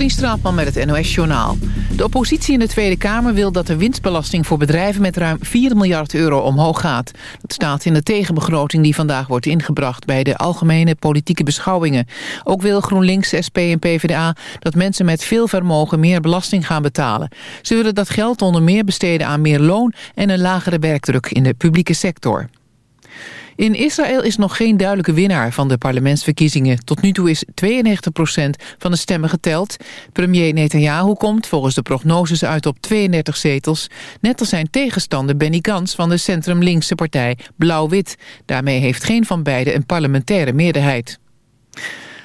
Katrien Straatman met het NOS-journaal. De oppositie in de Tweede Kamer wil dat de winstbelasting voor bedrijven met ruim 4 miljard euro omhoog gaat. Dat staat in de tegenbegroting die vandaag wordt ingebracht bij de algemene politieke beschouwingen. Ook wil GroenLinks, SP en PvdA dat mensen met veel vermogen meer belasting gaan betalen. Ze willen dat geld onder meer besteden aan meer loon en een lagere werkdruk in de publieke sector. In Israël is nog geen duidelijke winnaar van de parlementsverkiezingen. Tot nu toe is 92% van de stemmen geteld. Premier Netanyahu komt volgens de prognoses uit op 32 zetels. Net als zijn tegenstander Benny Gantz van de centrum-linkse partij Blauw-Wit. Daarmee heeft geen van beiden een parlementaire meerderheid.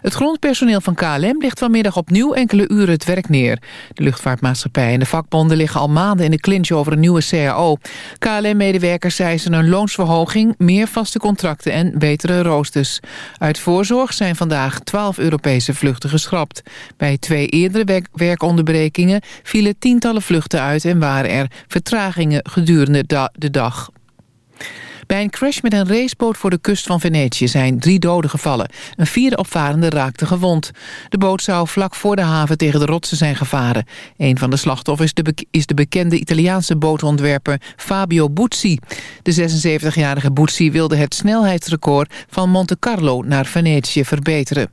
Het grondpersoneel van KLM ligt vanmiddag opnieuw enkele uren het werk neer. De luchtvaartmaatschappij en de vakbonden liggen al maanden in de clinch over een nieuwe CAO. KLM-medewerkers eisen een loonsverhoging, meer vaste contracten en betere roosters. Uit voorzorg zijn vandaag 12 Europese vluchten geschrapt. Bij twee eerdere werkonderbrekingen vielen tientallen vluchten uit en waren er vertragingen gedurende de dag. Bij een crash met een raceboot voor de kust van Venetië zijn drie doden gevallen. Een vierde opvarende raakte gewond. De boot zou vlak voor de haven tegen de rotsen zijn gevaren. Een van de slachtoffers is de bekende Italiaanse bootontwerper Fabio Buzzi. De 76-jarige Buzzi wilde het snelheidsrecord van Monte Carlo naar Venetië verbeteren.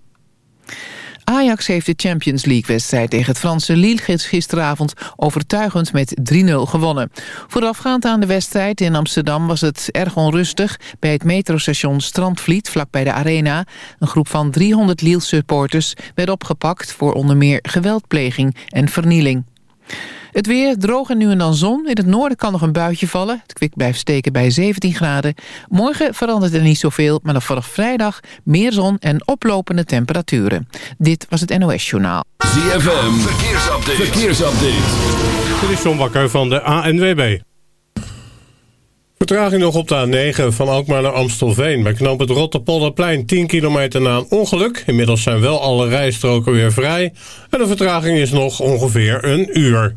Ajax heeft de Champions League-wedstrijd tegen het Franse Lille gisteravond overtuigend met 3-0 gewonnen. Voorafgaand aan de wedstrijd in Amsterdam was het erg onrustig bij het metrostation Strandvliet vlakbij de Arena. Een groep van 300 Lille-supporters werd opgepakt voor onder meer geweldpleging en vernieling. Het weer, droog en nu en dan zon. In het noorden kan nog een buitje vallen. Het kwik blijft steken bij 17 graden. Morgen verandert er niet zoveel, maar dan vanaf vrijdag meer zon en oplopende temperaturen. Dit was het NOS Journaal. ZFM, verkeersupdate. verkeersupdate. Dit is John Bakker van de ANWB. Vertraging nog op de A9 van Alkmaar naar Amstelveen. Bij knoop het Rotterpolderplein 10 kilometer na een ongeluk. Inmiddels zijn wel alle rijstroken weer vrij. En de vertraging is nog ongeveer een uur.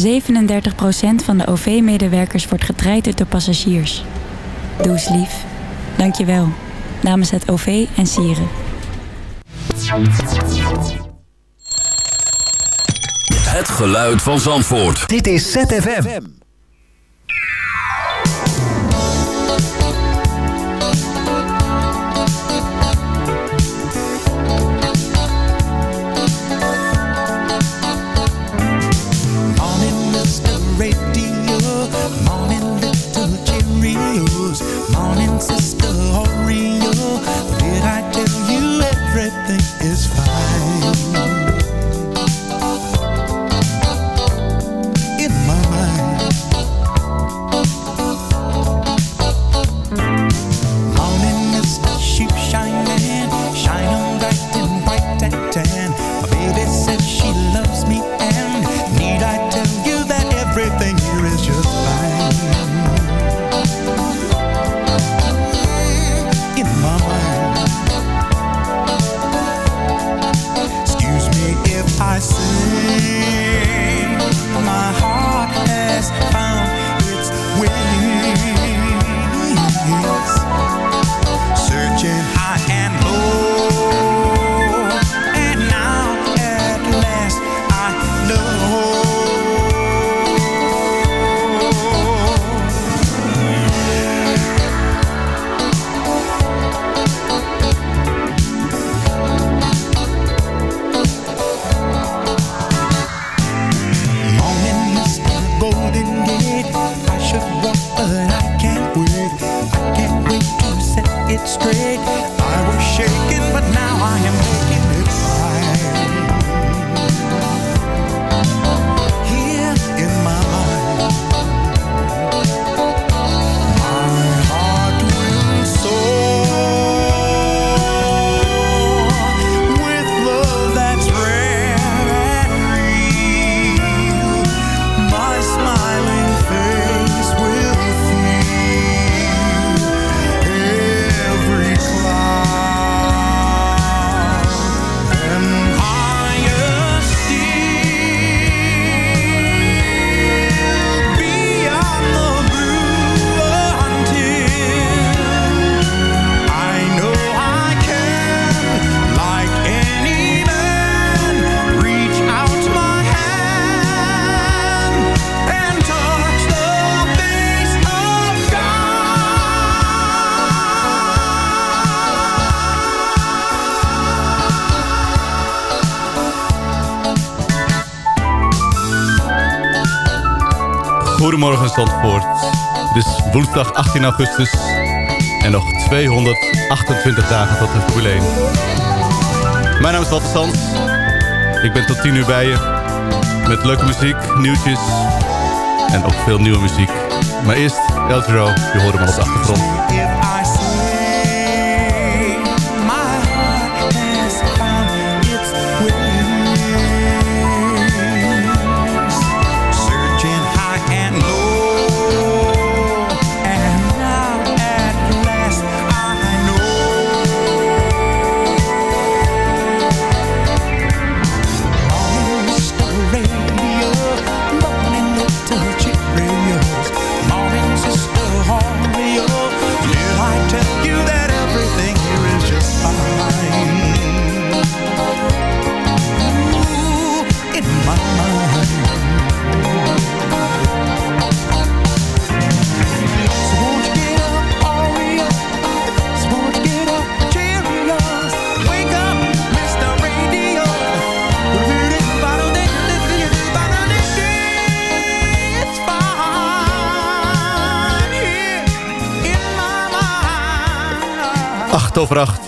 37% van de OV-medewerkers wordt getraind door passagiers. Doe eens lief. Dank je wel. Namens het OV en Sieren. Het geluid van Zandvoort. Dit is ZFM. need 18 augustus en nog 228 dagen tot de Formule 1. Mijn naam is Walter Sands. Ik ben tot 10 uur bij je met leuke muziek, nieuwtjes en ook veel nieuwe muziek. Maar eerst El je hoort hem al op de achtergrond.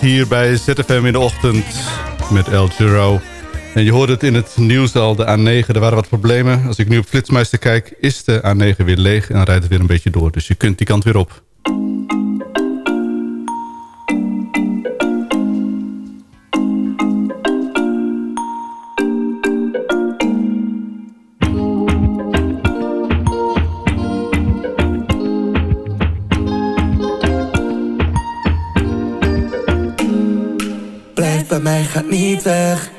Hier bij ZFM in de ochtend met El Giro. En je hoort het in het nieuws al, de A9, er waren wat problemen. Als ik nu op Flitsmeister kijk, is de A9 weer leeg en rijdt het weer een beetje door. Dus je kunt die kant weer op. gaat niet weg.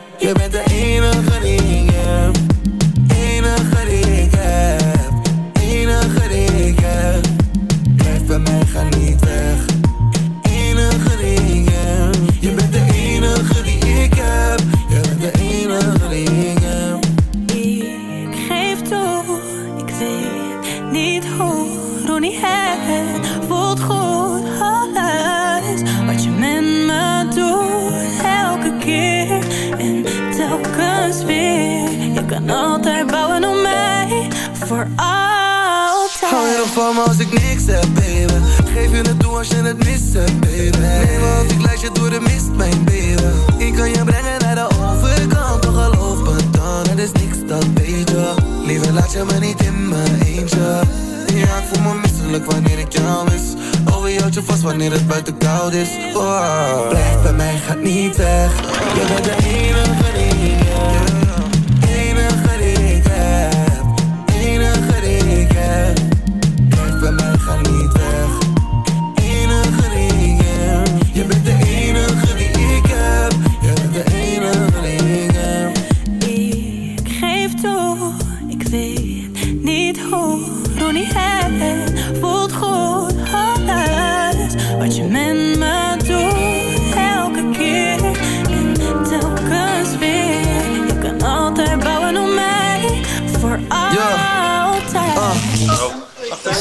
Voor altijd. Hou je nog van me als ik niks heb, baby? Geef je het toe als je het mist hebt, baby Nee, als ik leid je door de mist, mijn baby. Ik kan je brengen naar de overkant Toch geloof me dan, het is niks, dat weet je. Liever laat je me niet in mijn eentje. Ja, ik voel me misselijk wanneer ik jou mis. Oh, je houdt je vast wanneer het buiten koud is. Oh. Blijf bij mij, gaat niet weg. Je bent de enige die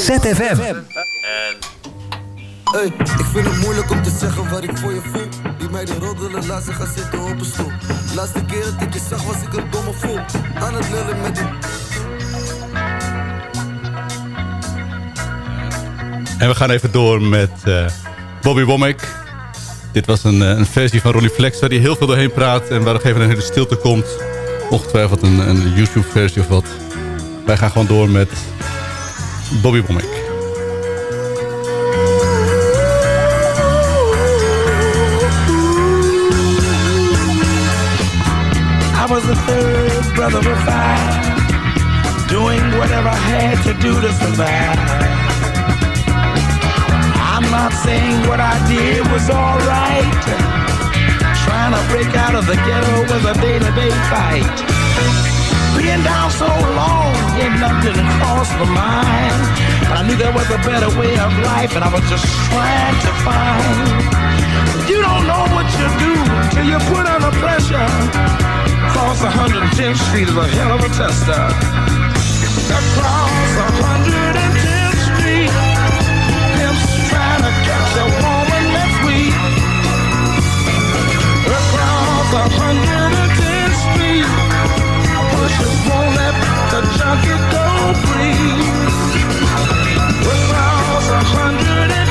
ZFM. Hey, ik vind het moeilijk om te zeggen wat ik voor je voel. Die meiden roddelen, laat ze gaan zitten op een stoel. Laatste keer dat ik je zag was ik een domme voel. Aan het lullen met die... En we gaan even door met eh, Bobby Womack. Dit was een, eh, een versie van Ronnie Flex waar hij heel veel doorheen praat... en waar gegeven moment een hele stilte komt. Ongetwijfeld een, een YouTube-versie of wat. Wij gaan gewoon door met Bobby Womack. I was the third brother of five, doing whatever I had to do to survive. I'm not saying what I did was alright. Trying to break out of the ghetto was a day-to-day fight. Being down so long, yet nothing crossed my mind. But I knew there was a better way of life, and I was just trying to find. You don't know what you do till you put under pressure. Across 110th Street is a hell of a tester. Across 110th Street, pimps trying to catch a woman that's weak. Across 110th Street, hundred and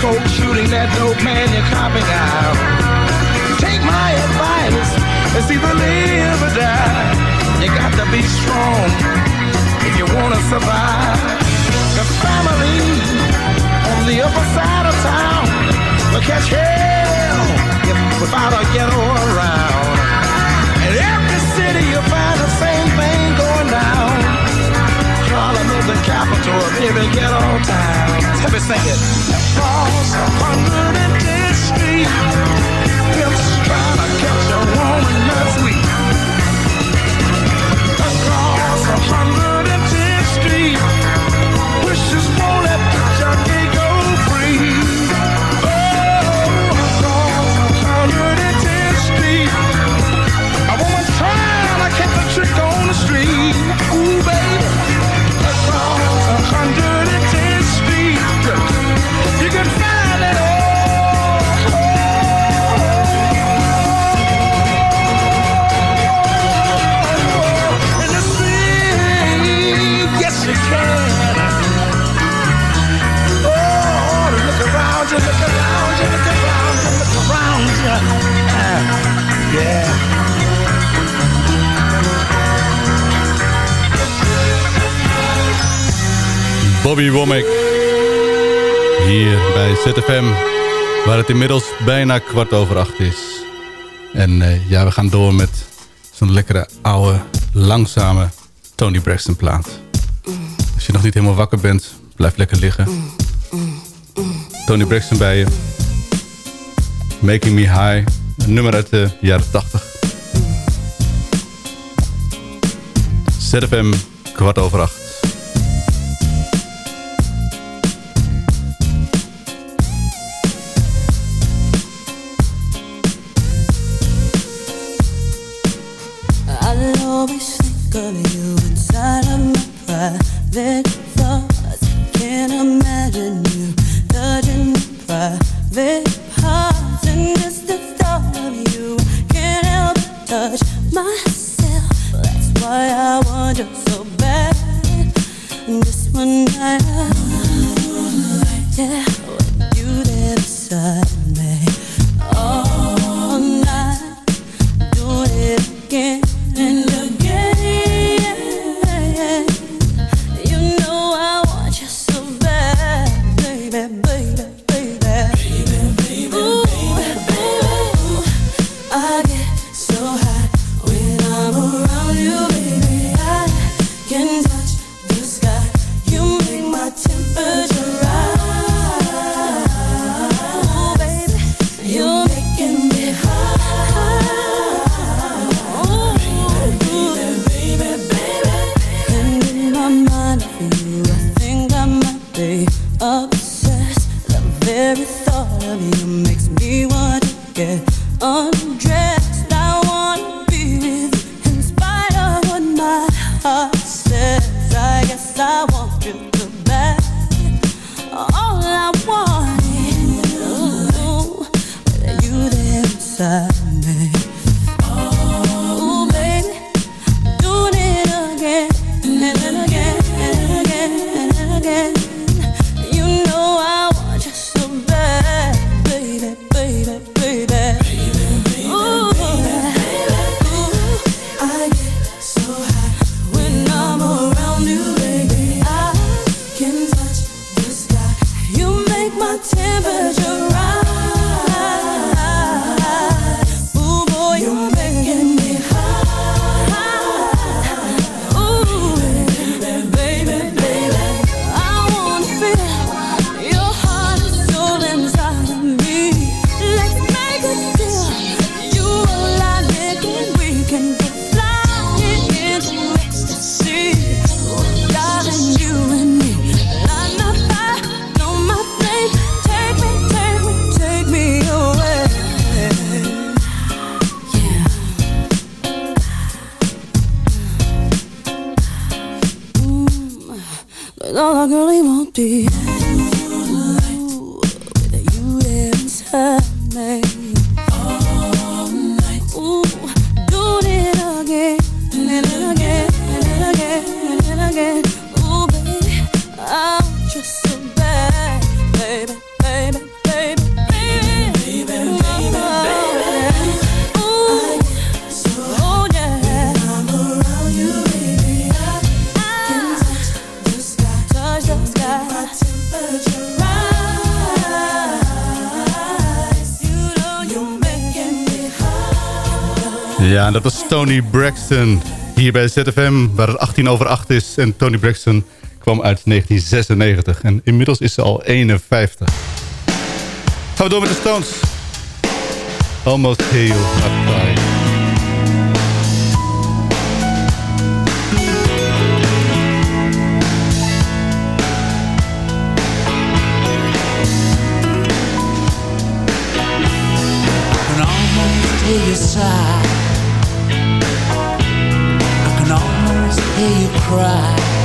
Coke, shooting that dope, man, you're copping out. Take my advice, it's either live or die. You got to be strong if you want to survive. The family on the upper side of town will catch hell if without a ghetto around. In every city you find the same thing going down. Harlem is the capital of every ghetto town. Let me sing it. Across 110th Street, Bobby Womack. Hier bij ZFM. Waar het inmiddels bijna kwart over acht is. En eh, ja, we gaan door met zo'n lekkere, oude, langzame Tony Braxton plaat. Als je nog niet helemaal wakker bent, blijf lekker liggen. Tony Braxton bij je. Making Me High. Een nummer uit de jaren 80. ZFM, kwart over acht. Touch myself. That's why I want you so bad. Just one night, yeah, Braxton hier bij ZFM, waar het 18 over 8 is. En Tony Braxton kwam uit 1996 en inmiddels is ze al 51. Gaan we door met de Stones. Almost heel hard side cry.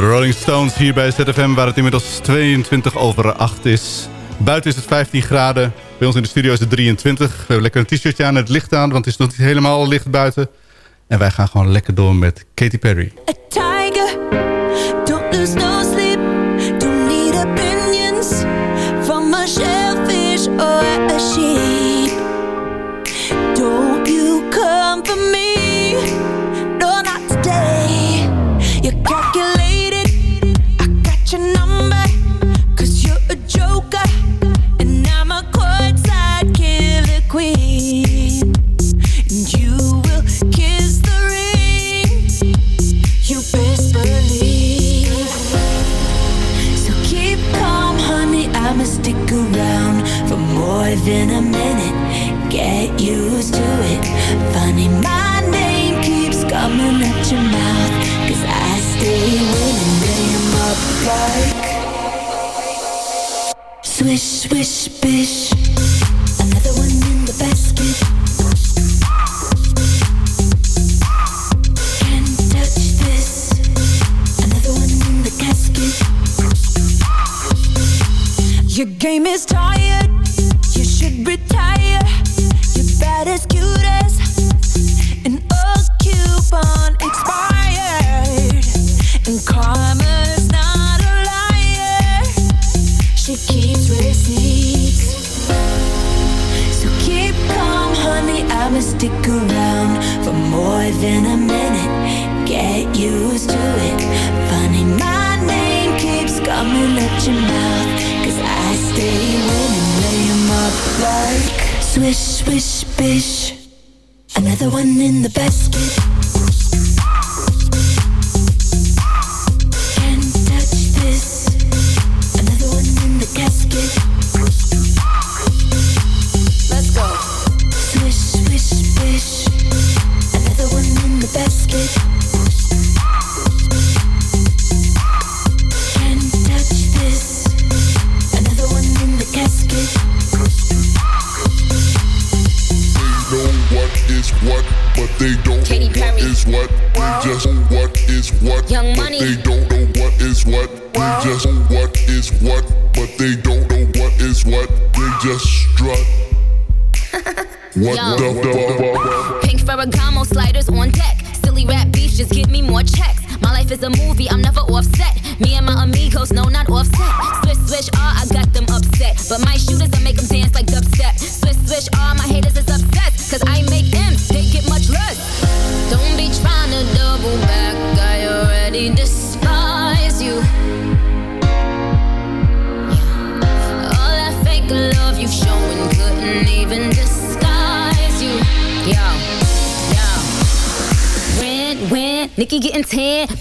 Rolling Stones hier bij ZFM, waar het inmiddels 22 over 8 is. Buiten is het 15 graden. Bij ons in de studio is het 23. We hebben lekker een t-shirtje aan het licht aan, want het is nog niet helemaal licht buiten. En wij gaan gewoon lekker door met Katy Perry. As cute as an old coupon expired. I'ma stick around for more than a minute. Get used to it. Funny, my name keeps coming at your mouth. Cause I stay winning, lay 'em up like swish, swish, bish. Another one in the basket.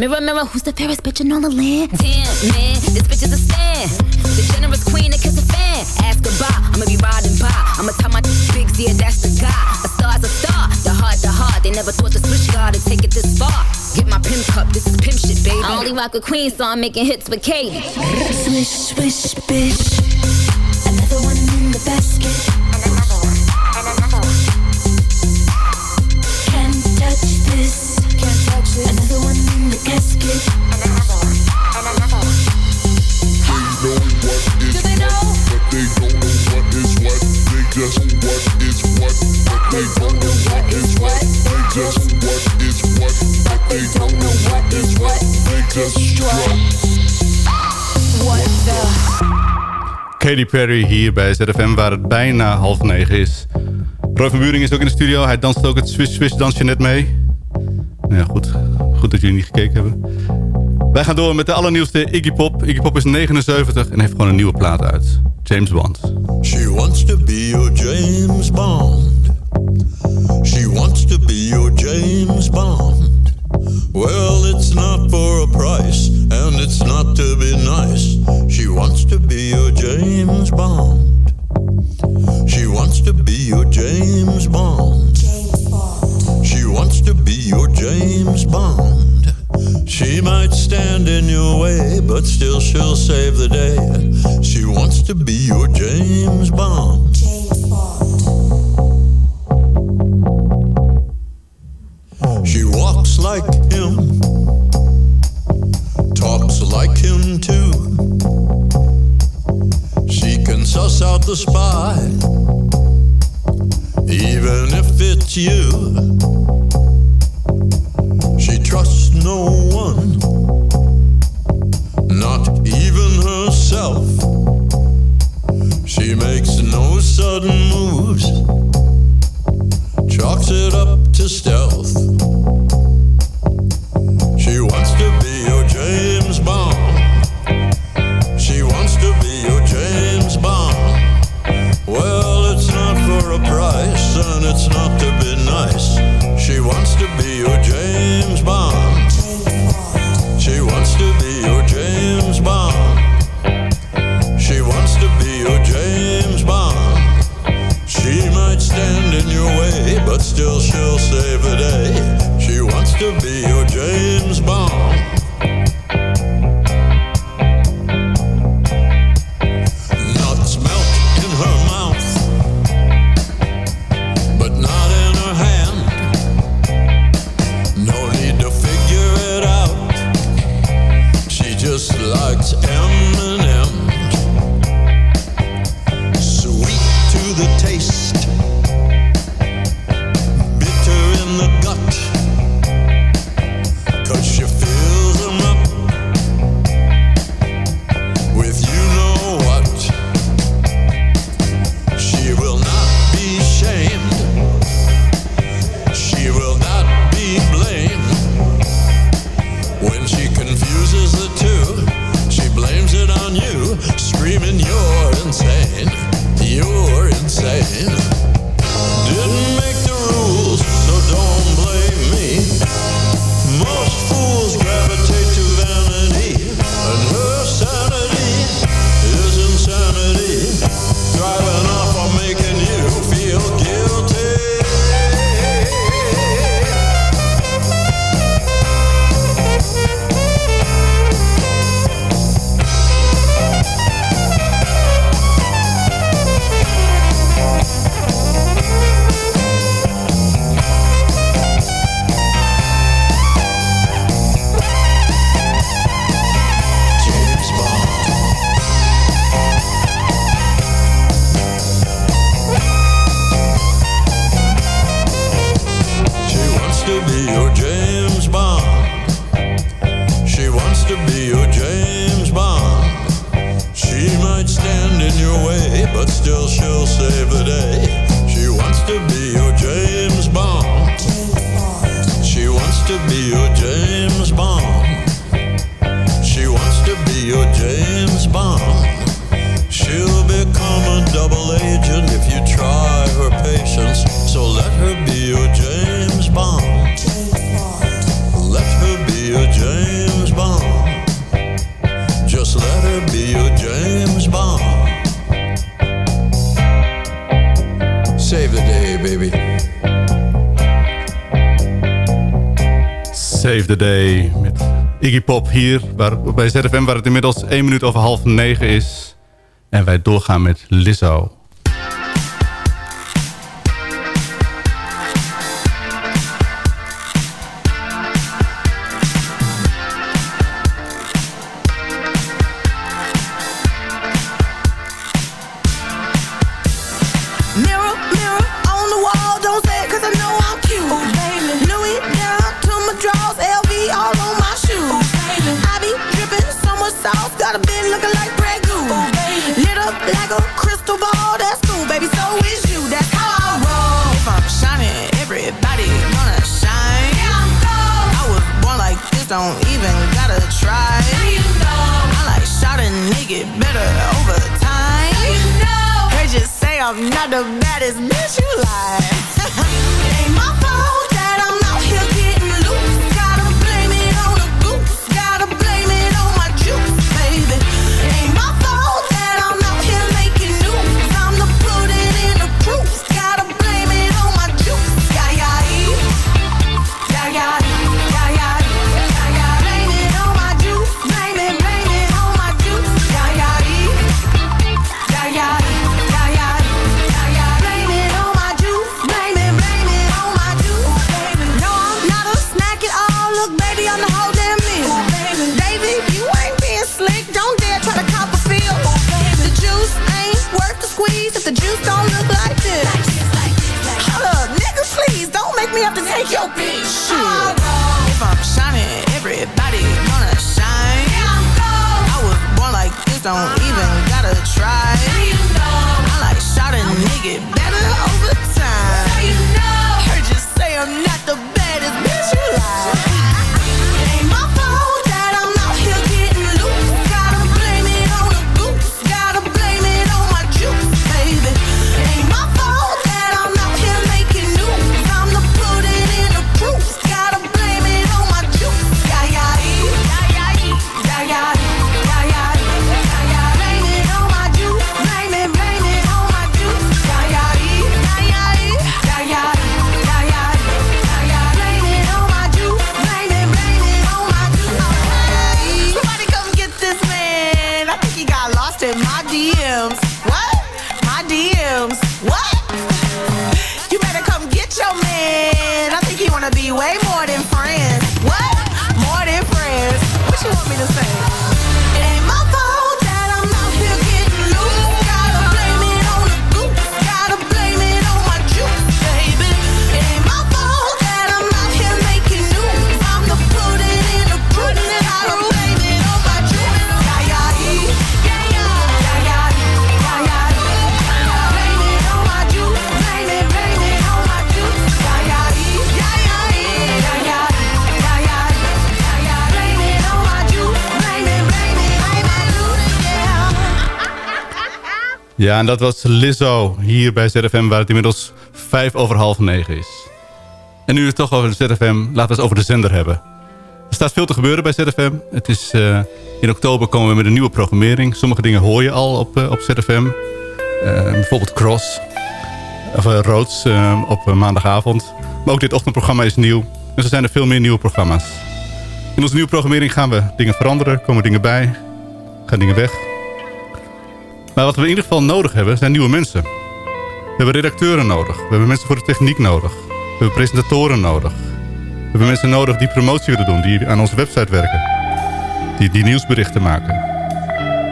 Mirror, mirror, who's the fairest bitch in all the land? Tan, man, this bitch is a stand. The generous queen that kiss a fan. Ask goodbye, I'ma be riding by. I'ma tell my big yeah, that's the guy. A star's a star, the heart, the heart. They never thought the switch guard to take it this far. Get my pimp cup, this is pimp shit, baby. I only rock with queen, so I'm making hits with Katie. Swish, swish, bish. Another one in the basket. Katy Perry hier bij ZFM, waar het bijna half negen is. Roy van Buring is ook in de studio. Hij danst ook het Swiss Swiss dansje net mee. Nou ja, goed. Goed dat jullie niet gekeken hebben. Wij gaan door met de allernieuwste Iggy Pop. Iggy Pop is 79 en heeft gewoon een nieuwe plaat uit. James Bond. She wants to be your James Bond. She wants to be your James Bond. Well, it's not for a price, it's not to be nice. She wants to be your James Bond. She wants to be your James Bond. She wants to be your James Bond. She might stand in your way, but still she'll save the day. She wants to be your James Bond. She walks like him, just like him too. She can suss out the spy, even if it's you. She trusts no one, not even herself. She makes no sudden moves, chalks it up to stealth. son, it's not to be nice. She wants to be your James Bond. She wants to be your James Bond. She wants to be your James Bond. She might stand in your way, but still she'll save the day. She wants to be your Iggy Pop hier bij ZFM... waar het inmiddels 1 minuut over half 9 is. En wij doorgaan met Lizzo. I'm not the baddest bitch you like. Me have to take your bitch. Shit. If I'm shining, everybody gonna shine. I was born like this, don't even gotta try. Me to say? Ja, en dat was Lizzo hier bij ZFM, waar het inmiddels vijf over half negen is. En nu we het toch over de ZFM, laten we het over de zender hebben. Er staat veel te gebeuren bij ZFM. Het is, eh, in oktober komen we met een nieuwe programmering. Sommige dingen hoor je al op, eh, op ZFM. Eh, bijvoorbeeld Cross. Of Roods op maandagavond. Maar ook dit ochtendprogramma is nieuw. En zo zijn er veel meer nieuwe programma's. In onze nieuwe programmering gaan we dingen veranderen. Komen dingen bij. Gaan dingen weg. Maar wat we in ieder geval nodig hebben, zijn nieuwe mensen. We hebben redacteuren nodig. We hebben mensen voor de techniek nodig. We hebben presentatoren nodig. We hebben mensen nodig die promotie willen doen. Die aan onze website werken. Die, die nieuwsberichten maken.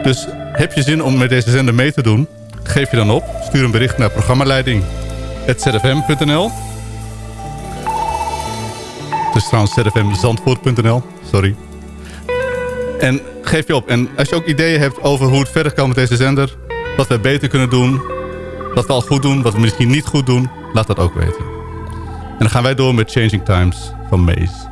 Dus heb je zin om met deze zender mee te doen? Geef je dan op. Stuur een bericht naar programmaleiding.zfm.nl Het is trouwens zfmzandvoort.nl. Sorry. En geef je op. En als je ook ideeën hebt over hoe het verder kan met deze zender... wat wij beter kunnen doen... wat we al goed doen, wat we misschien niet goed doen... laat dat ook weten. En dan gaan wij door met Changing Times van Maze.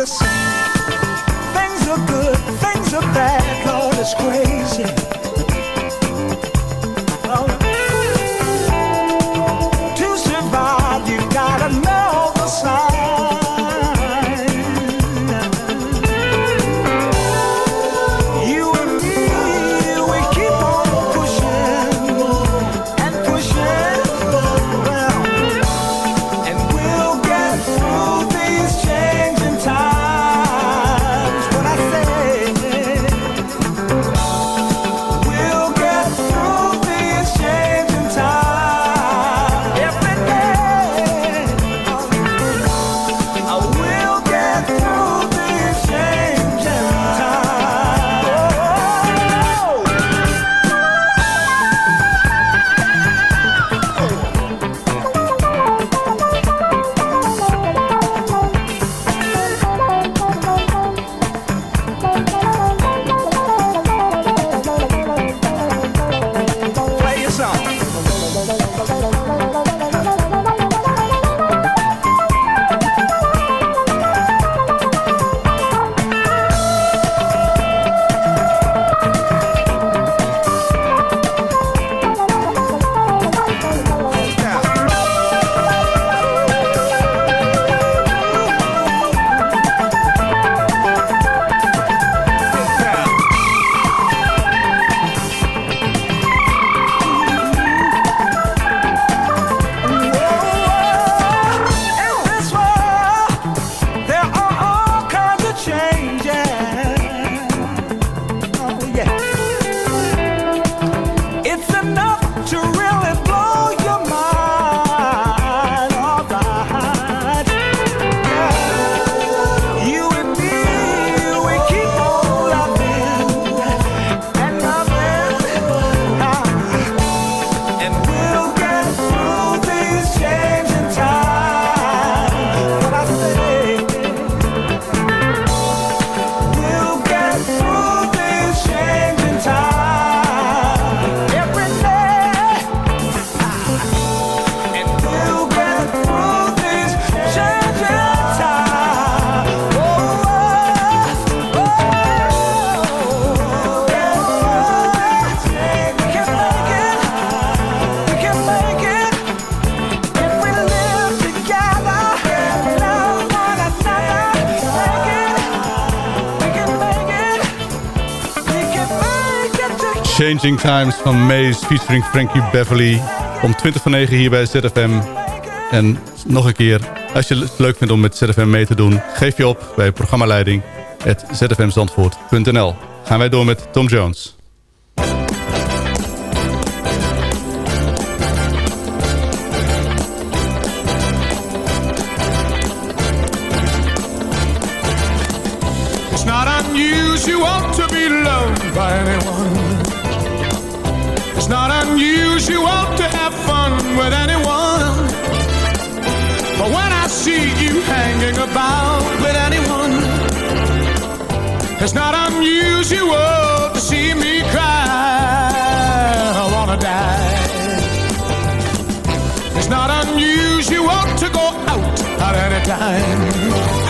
Listen, things are good, things are bad, Lord, it's crazy. Changing Times van Maze featuring Frankie Beverly. Om 20 van 9 hier bij ZFM. En nog een keer, als je het leuk vindt om met ZFM mee te doen... geef je op bij programmaleiding zfmzandvoort.nl. Gaan wij door met Tom Jones. Unusual to have fun with anyone. But when I see you hanging about with anyone, it's not unusual to see me cry. I wanna die. It's not unusual to go out at any time.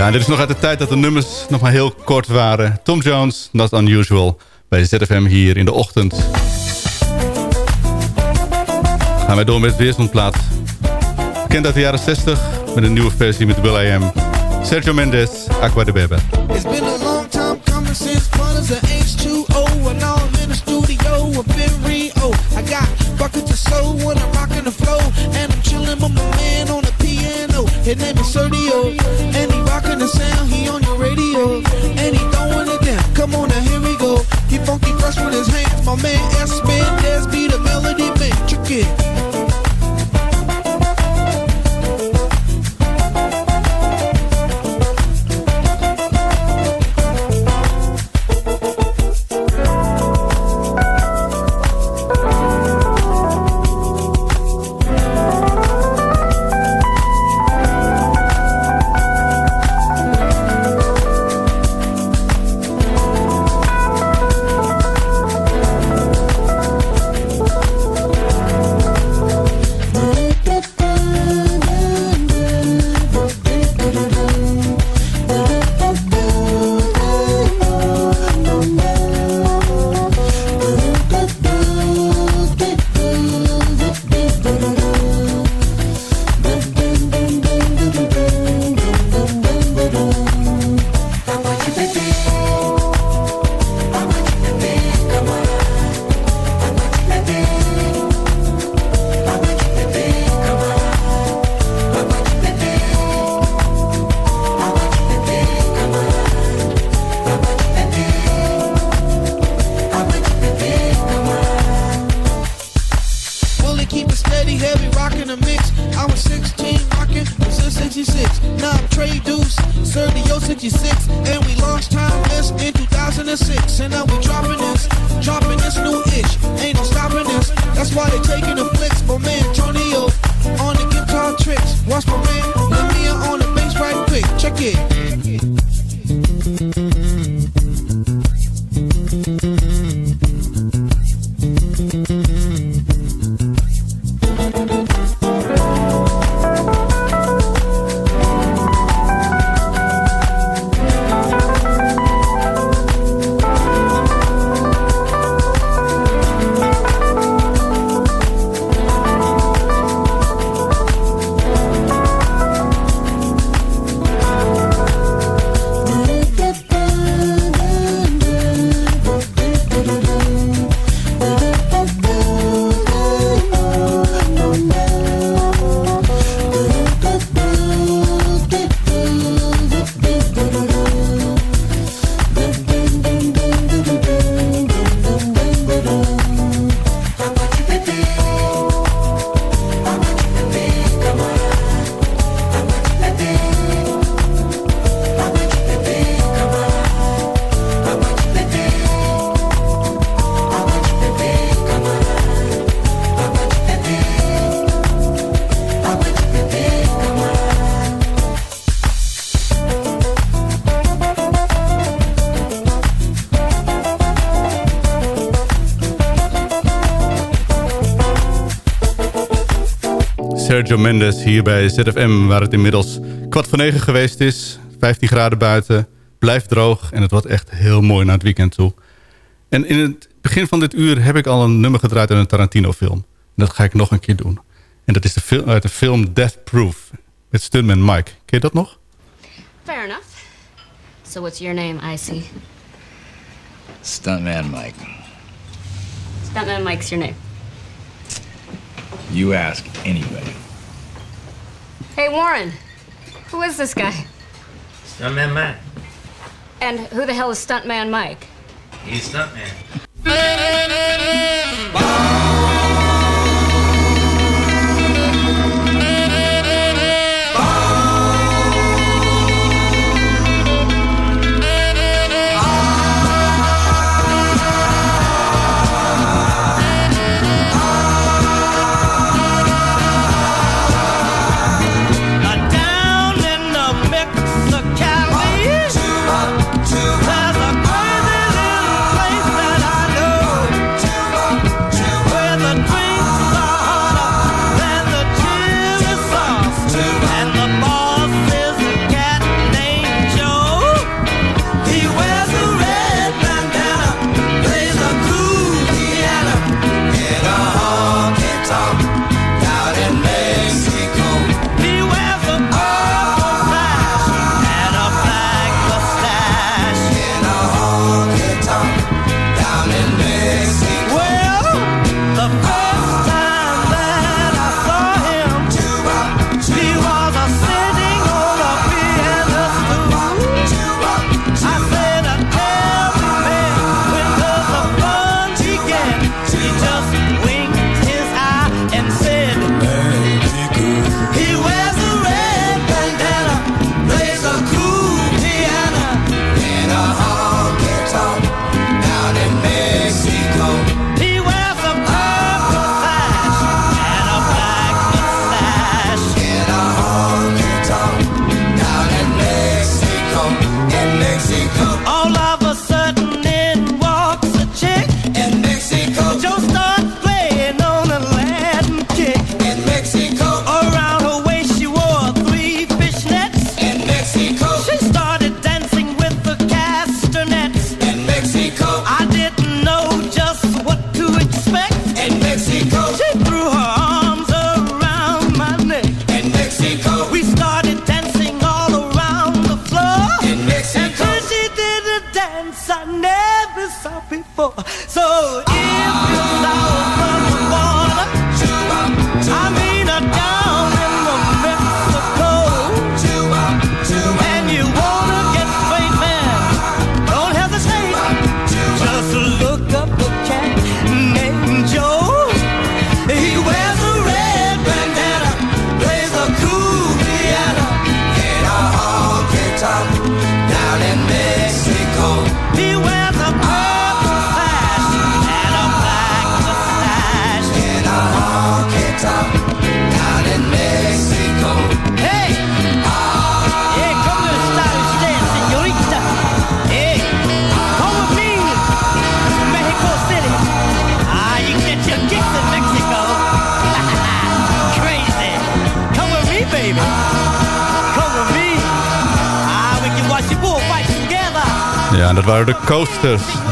Ja, dit is nog uit de tijd dat de nummers nog maar heel kort waren. Tom Jones, Not Unusual, bij ZFM hier in de ochtend. Gaan wij door met het weerstandplaat. Bekend uit de jaren 60, met een nieuwe versie met Will I Am. Sergio Mendes, Aqua de Bebe. It's been a long time coming since brothers of H2O and all in the studio with Ben Rio. I got buckets of soul when I'm rocking the flow and I'm chilling with my man on the. His name is Sergio and he rocking the sound. He on your radio and he throwing it down. Come on now, here we go. He funky fresh with his hands. My man S. Mendez be the melody man. Check it. Sergio Mendes hier bij ZFM... waar het inmiddels kwart voor negen geweest is. 15 graden buiten, blijft droog en het wordt echt heel mooi naar het weekend toe. En in het begin van dit uur heb ik al een nummer gedraaid uit een Tarantino-film. dat ga ik nog een keer doen. En dat is de film, uit de film Death Proof met stuntman Mike. Ken je dat nog? Fair enough. So what's your name, Icy? Stuntman Mike. Stuntman Mike's your name. You ask anybody. Hey, Warren, who is this guy? Stuntman Mike. And who the hell is Stuntman Mike? He's Stuntman.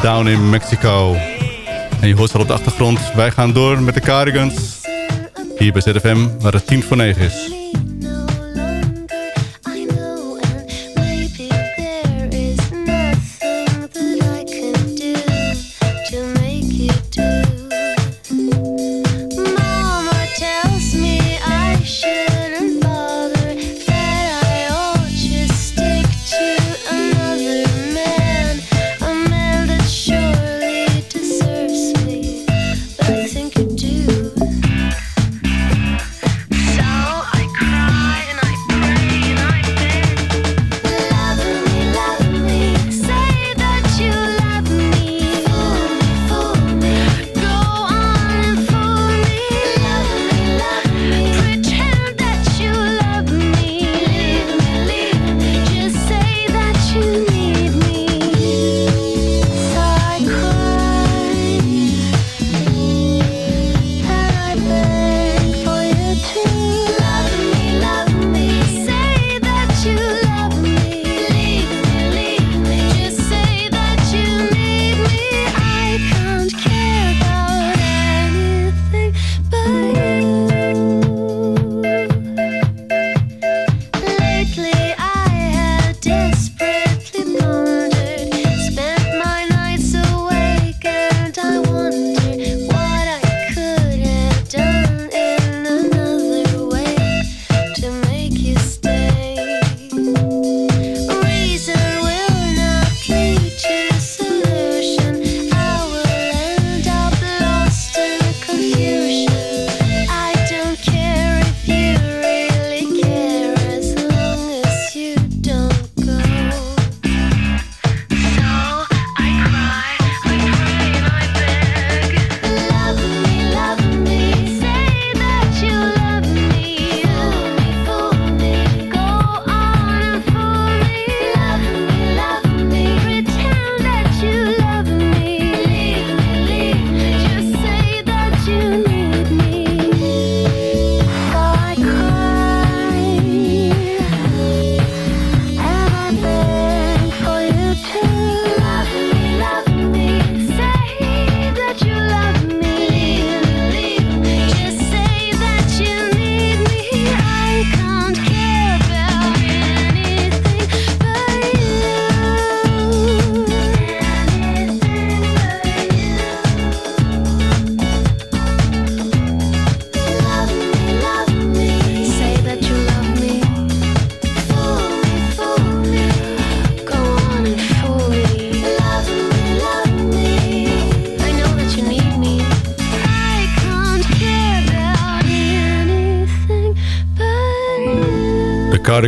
Down in Mexico. En je hoort dat op de achtergrond. Wij gaan door met de Cardigans. Hier bij ZFM, waar het 10 voor 9 is.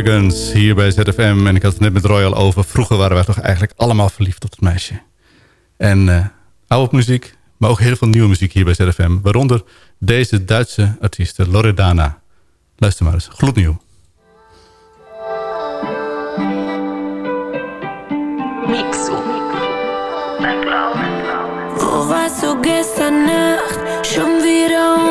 Cardigans hier bij ZFM. En ik had het net met Royal over. Vroeger waren wij toch eigenlijk allemaal verliefd op het meisje. En uh, oude muziek, maar ook heel veel nieuwe muziek hier bij ZFM. Waaronder deze Duitse artieste Loredana. Luister maar eens, gloednieuw. Mixu. Wo warst du gestern Nacht? Schon wieder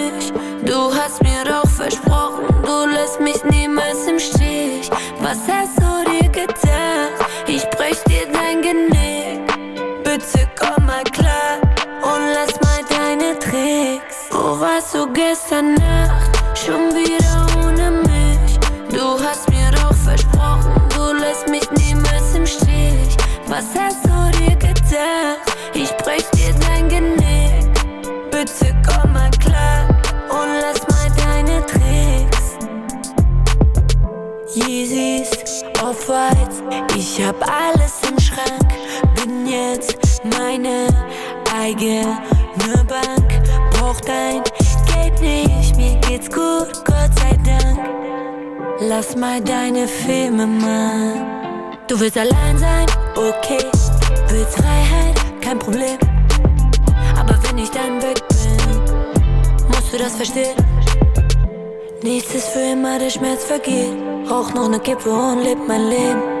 Du hast mir doch versprochen, du lässt mich niemals im Stich. Was hast du dir gedacht? Ich brech dir dein Genick. Bitte komm mal klar und lass mal deine Tricks. Wo warst du gestern Nacht? Schon wieder ich hab alles im Schrank. Bin jetzt meine eigene Bank. Brauch dein Geld nicht, mir geht's gut, Gott sei Dank. Lass mal deine Filme machen. Du willst allein sein, okay. Willst Freiheit, kein Problem. Aber wenn ich dann weg bin, musst du das verstehen. Nichts ist für immer, der Schmerz vergeht. Rauch noch ne Kippe und leb mein Leben.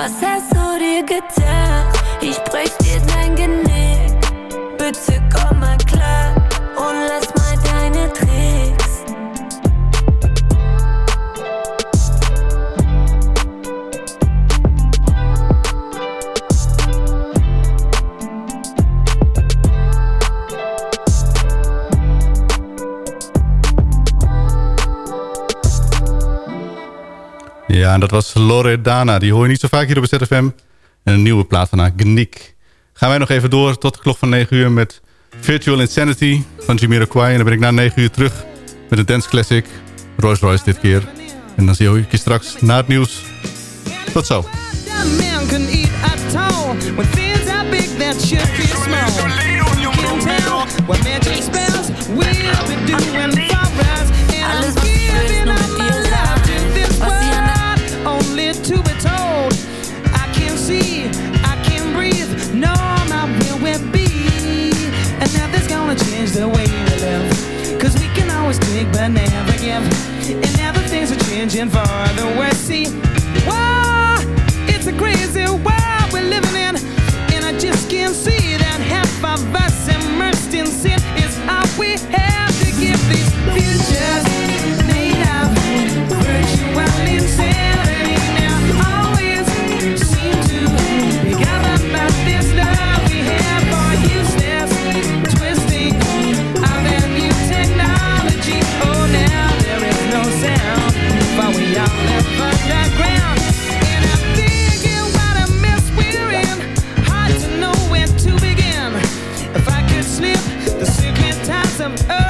But that's Dat was Loredana. Die hoor je niet zo vaak hier op ZFM. En een nieuwe plaat van Gnick. Gaan wij nog even door tot de klok van 9 uur met Virtual Insanity van Jamiroquai. En dan ben ik na 9 uur terug met een dance classic. Rolls Royce dit keer. En dan zie je straks na het nieuws. Tot zo. Changing for the worse. See, some earth.